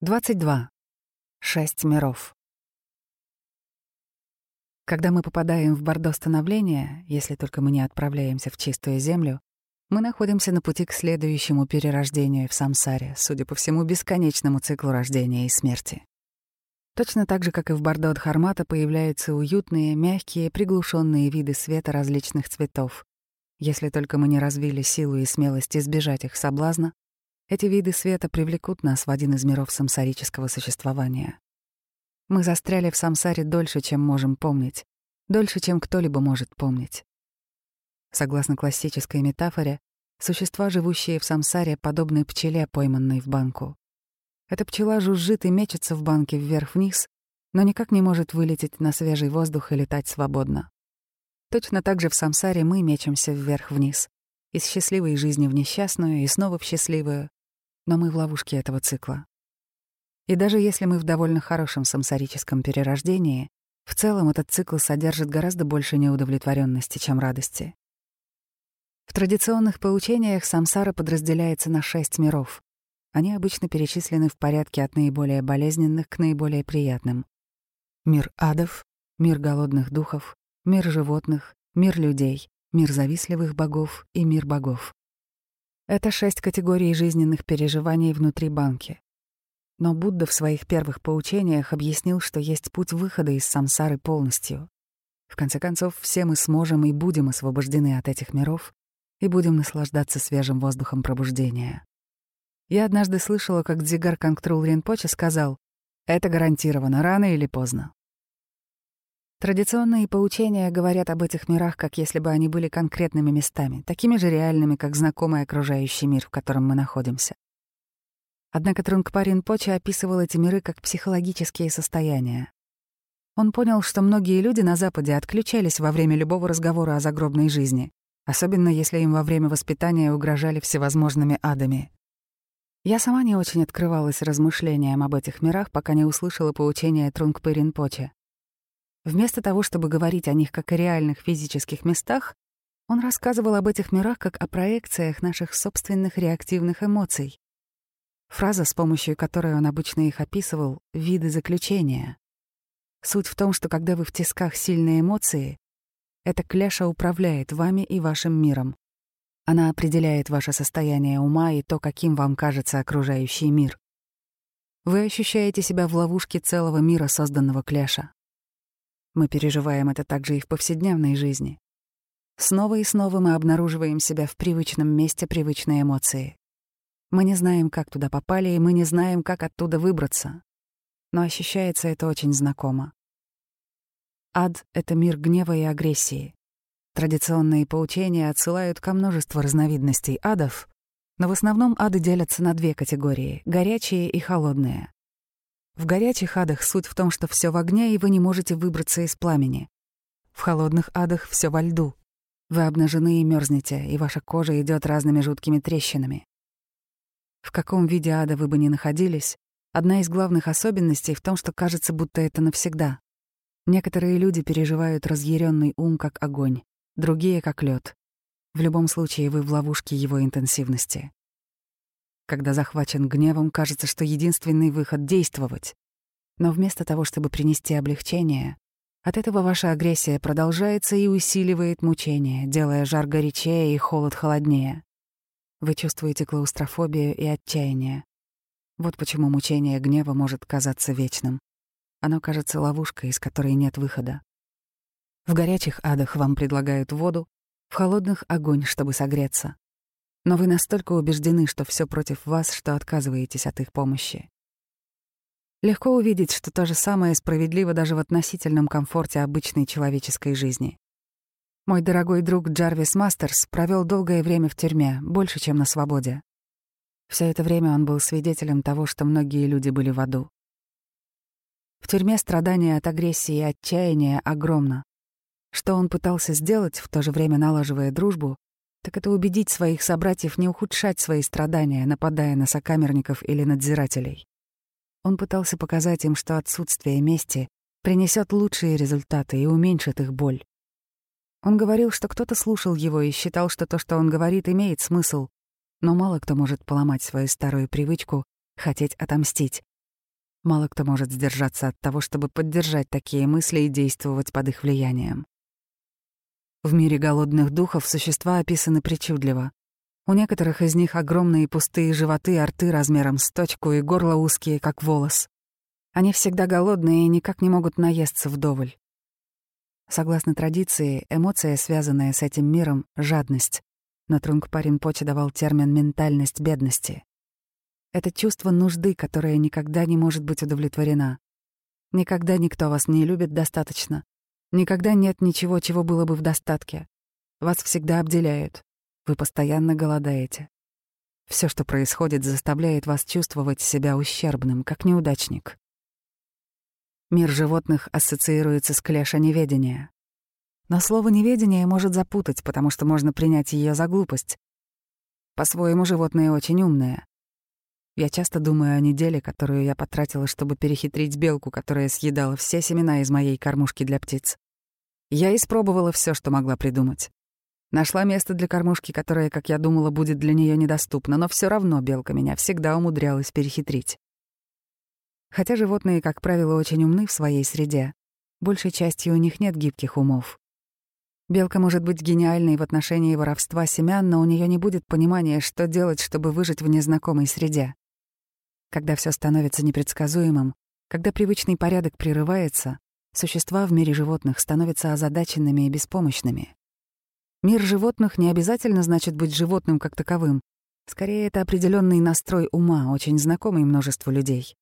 22. Шесть миров. Когда мы попадаем в бордо становления, если только мы не отправляемся в чистую землю, мы находимся на пути к следующему перерождению в самсаре, судя по всему, бесконечному циклу рождения и смерти. Точно так же, как и в бордо Дхармата, появляются уютные, мягкие, приглушенные виды света различных цветов. Если только мы не развили силу и смелость избежать их соблазна, эти виды света привлекут нас в один из миров самсарического существования. Мы застряли в самсаре дольше, чем можем помнить, дольше, чем кто-либо может помнить. Согласно классической метафоре, существа, живущие в самсаре, подобны пчеле, пойманной в банку. Эта пчела жужжит и мечется в банке вверх-вниз, но никак не может вылететь на свежий воздух и летать свободно. Точно так же в самсаре мы мечемся вверх-вниз, из счастливой жизни в несчастную и снова в счастливую, но мы в ловушке этого цикла. И даже если мы в довольно хорошем самсарическом перерождении, в целом этот цикл содержит гораздо больше неудовлетворенности, чем радости. В традиционных поучениях самсара подразделяется на шесть миров. Они обычно перечислены в порядке от наиболее болезненных к наиболее приятным. Мир адов, мир голодных духов, мир животных, мир людей, мир завистливых богов и мир богов. Это шесть категорий жизненных переживаний внутри банки. Но Будда в своих первых поучениях объяснил, что есть путь выхода из самсары полностью. В конце концов, все мы сможем и будем освобождены от этих миров и будем наслаждаться свежим воздухом пробуждения. Я однажды слышала, как Дзигар Кангтрул Ринпоче сказал, «Это гарантированно, рано или поздно. Традиционные поучения говорят об этих мирах, как если бы они были конкретными местами, такими же реальными, как знакомый окружающий мир, в котором мы находимся. Однако Трунгпарин Поча описывал эти миры как психологические состояния. Он понял, что многие люди на Западе отключались во время любого разговора о загробной жизни, особенно если им во время воспитания угрожали всевозможными адами. Я сама не очень открывалась размышлениям об этих мирах, пока не услышала поучения Трунгпарин Поча. Вместо того, чтобы говорить о них как о реальных физических местах, он рассказывал об этих мирах как о проекциях наших собственных реактивных эмоций. Фраза, с помощью которой он обычно их описывал — «виды заключения». Суть в том, что когда вы в тисках сильной эмоции, эта кляша управляет вами и вашим миром. Она определяет ваше состояние ума и то, каким вам кажется окружающий мир. Вы ощущаете себя в ловушке целого мира, созданного кляша. Мы переживаем это также и в повседневной жизни. Снова и снова мы обнаруживаем себя в привычном месте привычной эмоции. Мы не знаем, как туда попали, и мы не знаем, как оттуда выбраться. Но ощущается это очень знакомо. Ад — это мир гнева и агрессии. Традиционные поучения отсылают ко множеству разновидностей адов, но в основном ады делятся на две категории — горячие и холодные. В горячих адах суть в том, что все в огне, и вы не можете выбраться из пламени. В холодных адах все во льду. Вы обнажены и мерзнете, и ваша кожа идет разными жуткими трещинами. В каком виде ада вы бы ни находились, одна из главных особенностей в том, что кажется, будто это навсегда. Некоторые люди переживают разъяренный ум как огонь, другие — как лед. В любом случае вы в ловушке его интенсивности. Когда захвачен гневом, кажется, что единственный выход — действовать. Но вместо того, чтобы принести облегчение, от этого ваша агрессия продолжается и усиливает мучение, делая жар горячее и холод холоднее. Вы чувствуете клаустрофобию и отчаяние. Вот почему мучение гнева может казаться вечным. Оно кажется ловушкой, из которой нет выхода. В горячих адах вам предлагают воду, в холодных — огонь, чтобы согреться но вы настолько убеждены, что все против вас, что отказываетесь от их помощи. Легко увидеть, что то же самое справедливо даже в относительном комфорте обычной человеческой жизни. Мой дорогой друг Джарвис Мастерс провел долгое время в тюрьме, больше, чем на свободе. Все это время он был свидетелем того, что многие люди были в аду. В тюрьме страдания от агрессии и отчаяния огромно. Что он пытался сделать, в то же время налаживая дружбу, так это убедить своих собратьев не ухудшать свои страдания, нападая на сокамерников или надзирателей. Он пытался показать им, что отсутствие мести принесет лучшие результаты и уменьшит их боль. Он говорил, что кто-то слушал его и считал, что то, что он говорит, имеет смысл, но мало кто может поломать свою старую привычку хотеть отомстить, Мало кто может сдержаться от того, чтобы поддержать такие мысли и действовать под их влиянием. В мире голодных духов существа описаны причудливо. У некоторых из них огромные пустые животы, рты размером с точку и горло узкие, как волос. Они всегда голодные и никак не могут наесться вдоволь. Согласно традиции, эмоция, связанная с этим миром — жадность. Но Трунгпа Почи давал термин «ментальность бедности». Это чувство нужды, которое никогда не может быть удовлетворена. Никогда никто вас не любит достаточно. Никогда нет ничего, чего было бы в достатке. Вас всегда обделяют. Вы постоянно голодаете. Все, что происходит, заставляет вас чувствовать себя ущербным, как неудачник. Мир животных ассоциируется с клеша неведения. Но слово «неведение» может запутать, потому что можно принять ее за глупость. По-своему, животные очень умные. Я часто думаю о неделе, которую я потратила, чтобы перехитрить белку, которая съедала все семена из моей кормушки для птиц. Я испробовала все, что могла придумать. Нашла место для кормушки, которое, как я думала, будет для нее недоступно, но все равно белка меня всегда умудрялась перехитрить. Хотя животные, как правило, очень умны в своей среде, большей частью у них нет гибких умов. Белка может быть гениальной в отношении воровства семян, но у нее не будет понимания, что делать, чтобы выжить в незнакомой среде. Когда все становится непредсказуемым, когда привычный порядок прерывается, существа в мире животных становятся озадаченными и беспомощными. Мир животных не обязательно значит быть животным как таковым. Скорее, это определенный настрой ума, очень знакомый множеству людей.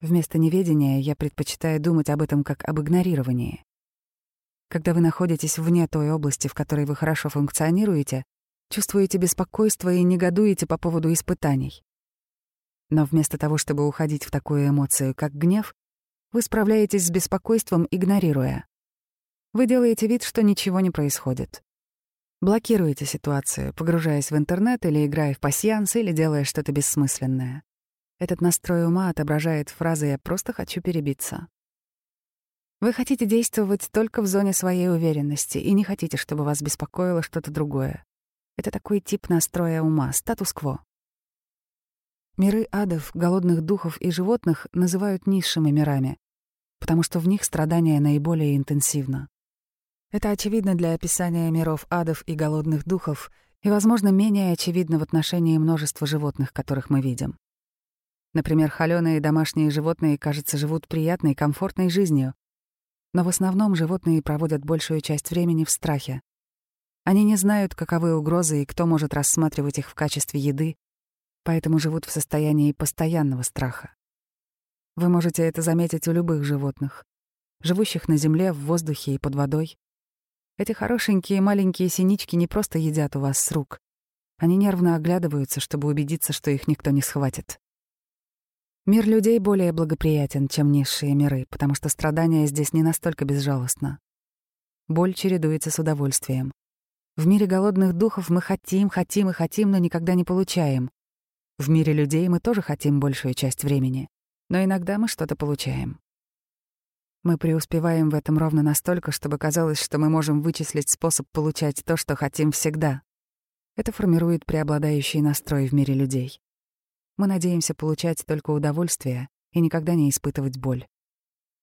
Вместо неведения я предпочитаю думать об этом как об игнорировании. Когда вы находитесь вне той области, в которой вы хорошо функционируете, чувствуете беспокойство и негодуете по поводу испытаний. Но вместо того, чтобы уходить в такую эмоцию, как гнев, вы справляетесь с беспокойством, игнорируя. Вы делаете вид, что ничего не происходит. Блокируете ситуацию, погружаясь в интернет или играя в пасьянс, или делая что-то бессмысленное. Этот настрой ума отображает фразы «я просто хочу перебиться». Вы хотите действовать только в зоне своей уверенности и не хотите, чтобы вас беспокоило что-то другое. Это такой тип настроя ума, статус-кво. Миры адов, голодных духов и животных называют низшими мирами, потому что в них страдания наиболее интенсивно. Это очевидно для описания миров адов и голодных духов и, возможно, менее очевидно в отношении множества животных, которых мы видим. Например, холёные домашние животные, кажется, живут приятной, комфортной жизнью. Но в основном животные проводят большую часть времени в страхе. Они не знают, каковы угрозы и кто может рассматривать их в качестве еды, поэтому живут в состоянии постоянного страха. Вы можете это заметить у любых животных, живущих на земле, в воздухе и под водой. Эти хорошенькие маленькие синички не просто едят у вас с рук. Они нервно оглядываются, чтобы убедиться, что их никто не схватит. Мир людей более благоприятен, чем низшие миры, потому что страдание здесь не настолько безжалостно. Боль чередуется с удовольствием. В мире голодных духов мы хотим, хотим и хотим, но никогда не получаем. В мире людей мы тоже хотим большую часть времени, но иногда мы что-то получаем. Мы преуспеваем в этом ровно настолько, чтобы казалось, что мы можем вычислить способ получать то, что хотим всегда. Это формирует преобладающий настрой в мире людей. Мы надеемся получать только удовольствие и никогда не испытывать боль.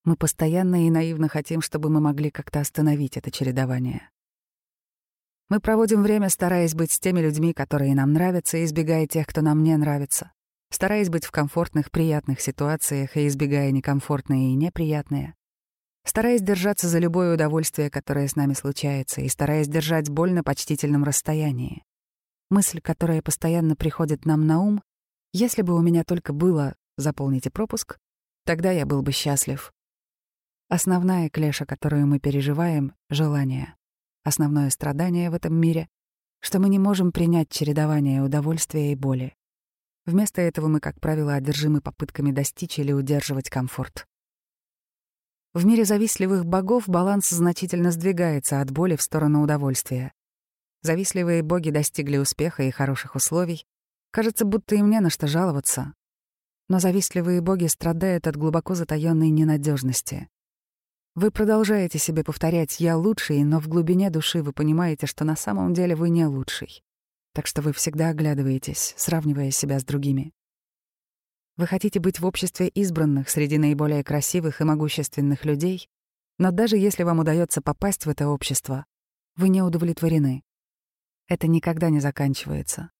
Мы постоянно и наивно хотим, чтобы мы могли как-то остановить это чередование. Мы проводим время, стараясь быть с теми людьми, которые нам нравятся, избегая тех, кто нам не нравится, стараясь быть в комфортных, приятных ситуациях и избегая некомфортные и неприятные, стараясь держаться за любое удовольствие, которое с нами случается, и стараясь держать боль на почтительном расстоянии. Мысль, которая постоянно приходит нам на ум, если бы у меня только было «заполните пропуск», тогда я был бы счастлив. Основная клеша, которую мы переживаем — желание. Основное страдание в этом мире — что мы не можем принять чередование удовольствия и боли. Вместо этого мы, как правило, одержимы попытками достичь или удерживать комфорт. В мире завистливых богов баланс значительно сдвигается от боли в сторону удовольствия. Завистливые боги достигли успеха и хороших условий, Кажется, будто им не на что жаловаться. Но завистливые боги страдают от глубоко затаённой ненадежности. Вы продолжаете себе повторять «я лучший», но в глубине души вы понимаете, что на самом деле вы не лучший. Так что вы всегда оглядываетесь, сравнивая себя с другими. Вы хотите быть в обществе избранных среди наиболее красивых и могущественных людей, но даже если вам удается попасть в это общество, вы не удовлетворены. Это никогда не заканчивается.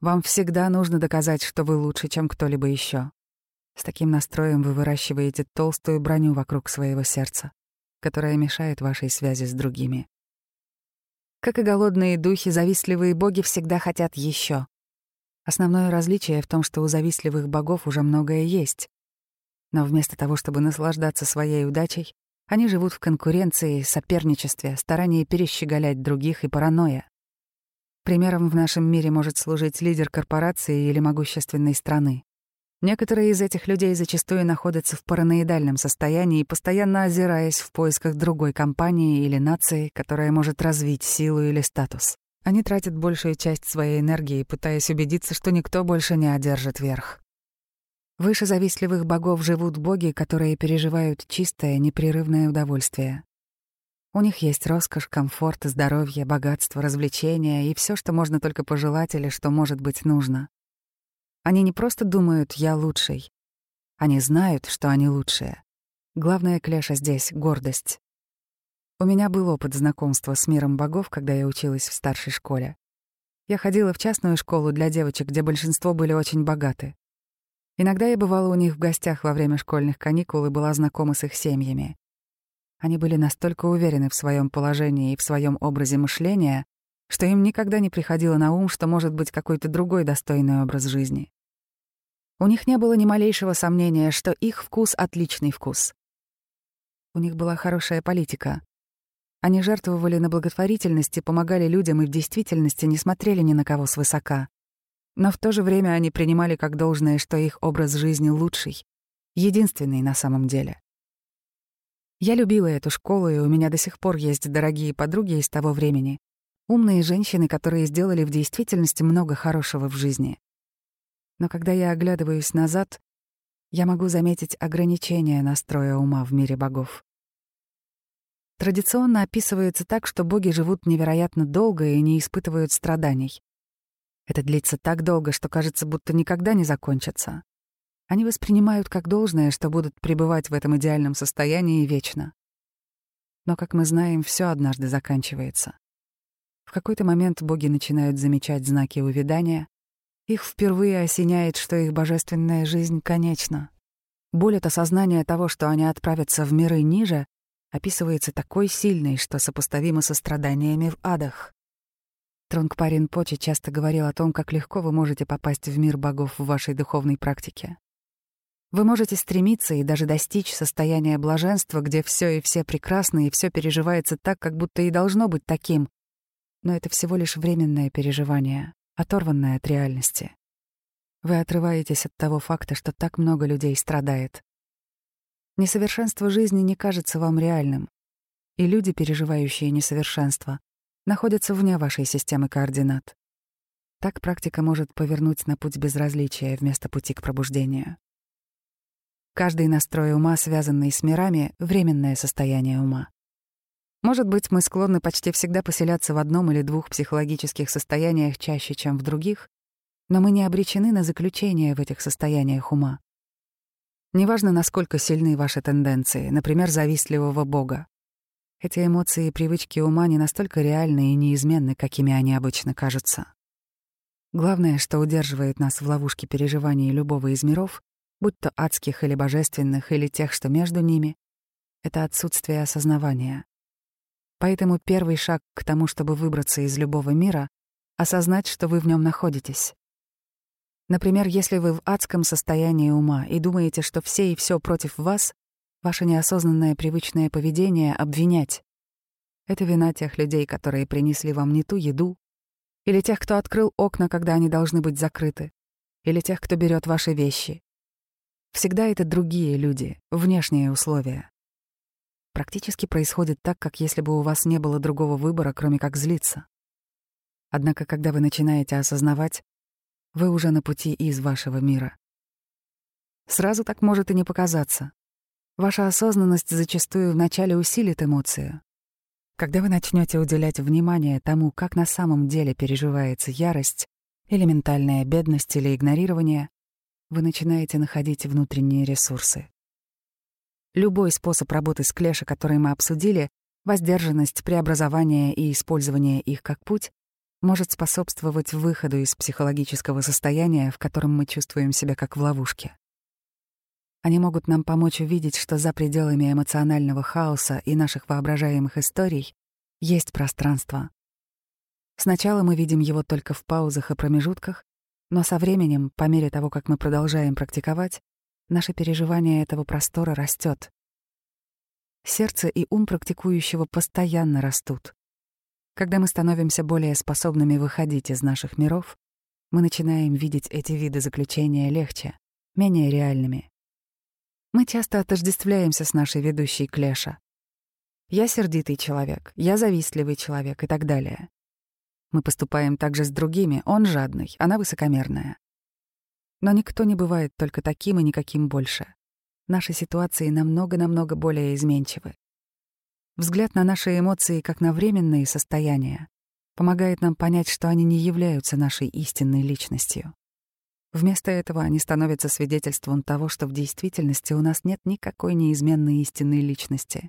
Вам всегда нужно доказать, что вы лучше, чем кто-либо еще. С таким настроем вы выращиваете толстую броню вокруг своего сердца, которая мешает вашей связи с другими. Как и голодные духи, завистливые боги всегда хотят еще. Основное различие в том, что у завистливых богов уже многое есть. Но вместо того, чтобы наслаждаться своей удачей, они живут в конкуренции, соперничестве, старании перещеголять других и паранойя. Примером в нашем мире может служить лидер корпорации или могущественной страны. Некоторые из этих людей зачастую находятся в параноидальном состоянии, постоянно озираясь в поисках другой компании или нации, которая может развить силу или статус. Они тратят большую часть своей энергии, пытаясь убедиться, что никто больше не одержит верх. Выше завистливых богов живут боги, которые переживают чистое, непрерывное удовольствие. У них есть роскошь, комфорт, здоровье, богатство, развлечения и все, что можно только пожелать или что может быть нужно. Они не просто думают «я лучший». Они знают, что они лучшие. Главная клеша здесь — гордость. У меня был опыт знакомства с миром богов, когда я училась в старшей школе. Я ходила в частную школу для девочек, где большинство были очень богаты. Иногда я бывала у них в гостях во время школьных каникул и была знакома с их семьями. Они были настолько уверены в своем положении и в своем образе мышления, что им никогда не приходило на ум, что может быть какой-то другой достойный образ жизни. У них не было ни малейшего сомнения, что их вкус — отличный вкус. У них была хорошая политика. Они жертвовали на благотворительности, помогали людям и в действительности не смотрели ни на кого свысока. Но в то же время они принимали как должное, что их образ жизни лучший, единственный на самом деле. Я любила эту школу, и у меня до сих пор есть дорогие подруги из того времени. Умные женщины, которые сделали в действительности много хорошего в жизни. Но когда я оглядываюсь назад, я могу заметить ограничения настроя ума в мире богов традиционно описывается так, что боги живут невероятно долго и не испытывают страданий. Это длится так долго, что кажется, будто никогда не закончится. Они воспринимают как должное, что будут пребывать в этом идеальном состоянии вечно. Но, как мы знаем, все однажды заканчивается. В какой-то момент боги начинают замечать знаки увядания. Их впервые осеняет, что их божественная жизнь конечна. Боль от осознания того, что они отправятся в миры ниже, описывается такой сильной, что сопоставимо со страданиями в адах. Тронгпарин Почи часто говорил о том, как легко вы можете попасть в мир богов в вашей духовной практике. Вы можете стремиться и даже достичь состояния блаженства, где все и все прекрасны, и все переживается так, как будто и должно быть таким. Но это всего лишь временное переживание, оторванное от реальности. Вы отрываетесь от того факта, что так много людей страдает. Несовершенство жизни не кажется вам реальным, и люди, переживающие несовершенство, находятся вне вашей системы координат. Так практика может повернуть на путь безразличия вместо пути к пробуждению. Каждый настрой ума, связанный с мирами, — временное состояние ума. Может быть, мы склонны почти всегда поселяться в одном или двух психологических состояниях чаще, чем в других, но мы не обречены на заключение в этих состояниях ума. Неважно, насколько сильны ваши тенденции, например, завистливого бога. Эти эмоции и привычки ума не настолько реальны и неизменны, какими они обычно кажутся. Главное, что удерживает нас в ловушке переживаний любого из миров, будь то адских или божественных, или тех, что между ними, это отсутствие осознавания. Поэтому первый шаг к тому, чтобы выбраться из любого мира — осознать, что вы в нем находитесь. Например, если вы в адском состоянии ума и думаете, что все и все против вас, ваше неосознанное привычное поведение — обвинять. Это вина тех людей, которые принесли вам не ту еду, или тех, кто открыл окна, когда они должны быть закрыты, или тех, кто берет ваши вещи. Всегда это другие люди, внешние условия. Практически происходит так, как если бы у вас не было другого выбора, кроме как злиться. Однако, когда вы начинаете осознавать, вы уже на пути из вашего мира. Сразу так может и не показаться. Ваша осознанность зачастую вначале усилит эмоцию. Когда вы начнете уделять внимание тому, как на самом деле переживается ярость или ментальная бедность или игнорирование, вы начинаете находить внутренние ресурсы. Любой способ работы с клеша, который мы обсудили, воздержанность, преобразование и использование их как путь, может способствовать выходу из психологического состояния, в котором мы чувствуем себя как в ловушке. Они могут нам помочь увидеть, что за пределами эмоционального хаоса и наших воображаемых историй есть пространство. Сначала мы видим его только в паузах и промежутках, но со временем, по мере того, как мы продолжаем практиковать, наше переживание этого простора растет. Сердце и ум практикующего постоянно растут. Когда мы становимся более способными выходить из наших миров, мы начинаем видеть эти виды заключения легче, менее реальными. Мы часто отождествляемся с нашей ведущей Клеша. Я сердитый человек, я завистливый человек и так далее. Мы поступаем также с другими, он жадный, она высокомерная. Но никто не бывает только таким и никаким больше. Наши ситуации намного-намного более изменчивы. Взгляд на наши эмоции как на временные состояния помогает нам понять, что они не являются нашей истинной личностью. Вместо этого они становятся свидетельством того, что в действительности у нас нет никакой неизменной истинной личности.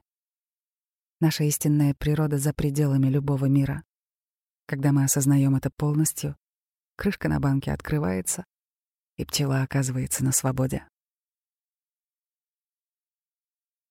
Наша истинная природа за пределами любого мира. Когда мы осознаем это полностью, крышка на банке открывается, и пчела оказывается на свободе.